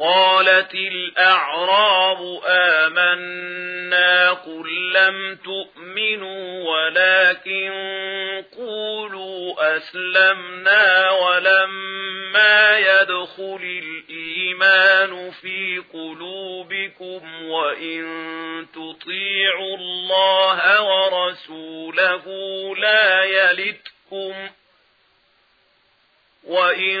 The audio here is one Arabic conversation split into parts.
قالت الأعراب آمنا قل لم تؤمنوا ولكن قولوا أسلمنا ولما يدخل الإيمان في قلوبكم وإن تطيعوا الله ورسوله لا يلتكم وإن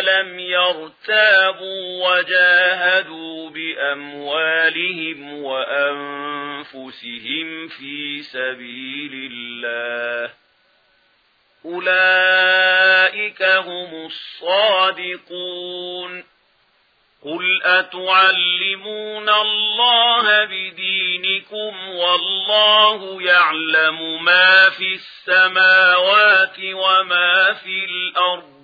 لم يرتابوا وجاهدوا بأموالهم وأنفسهم في سبيل الله. أولئك هم الصادقون. قل أتعلمون الله بدينكم والله يعلم ما في السماوات وما في الأرض.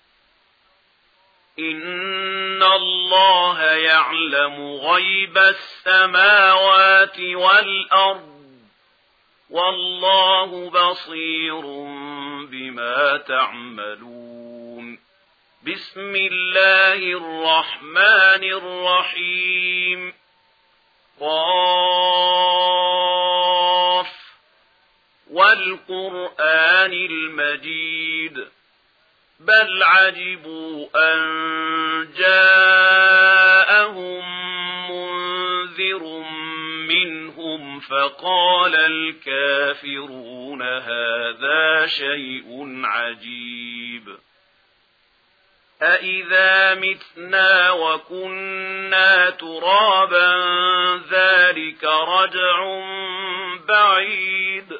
إن الله يعلم غيب السماوات والأرض والله بصير بما تعملون بسم الله الرحمن الرحيم قاف والقرآن المجيد بل عجبوا أن جاءهم منذر منهم فقال الكافرون هذا شيء عجيب أَإِذَا مِتْنَا وَكُنَّا تُرَابًا ذَلِكَ رَجْعٌ بَعِيدٌ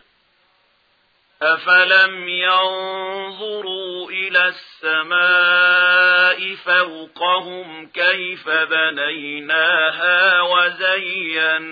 أَفَلَمْ يَنْظُرُوا إِلَى السَّمَاءِ فَوْقَهُمْ كَيْفَ بَنَيْنَاهَا وَزَيَّنَّاهَا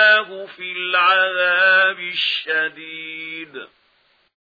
في العذاب الشديد